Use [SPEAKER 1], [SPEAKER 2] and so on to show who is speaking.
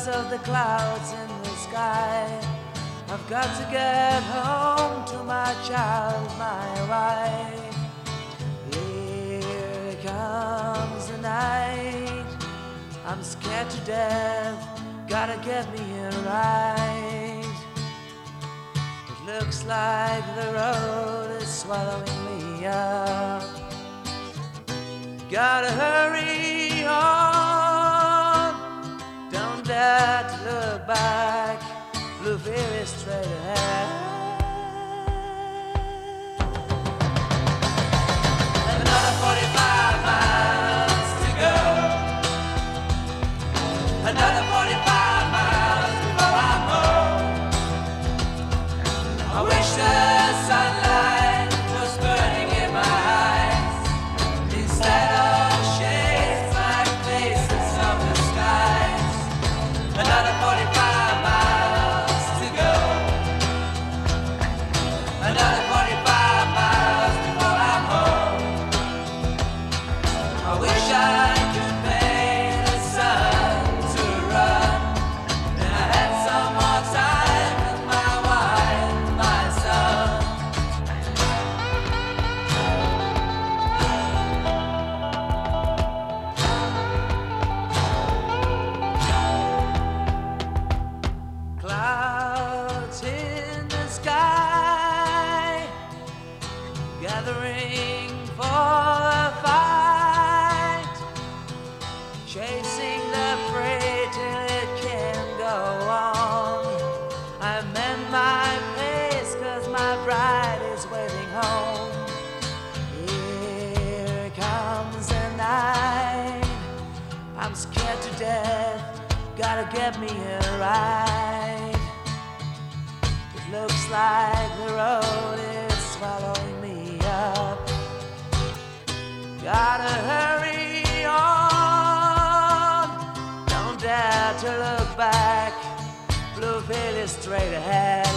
[SPEAKER 1] because of the clouds in the sky. I've got to get home to my child, my wife. Here comes the night. I'm scared to death. Gotta get me here right. It looks like the road is swallowing me up. Gotta hurry Is straight ahead. Gathering for the fight, chasing the prey till it can't go on. I mend my pace cause my bride is waiting home. Here comes the night. I'm scared to death. Gotta get me here right. It looks like Gotta hurry on. Don't dare to look back. Blue veil is straight ahead.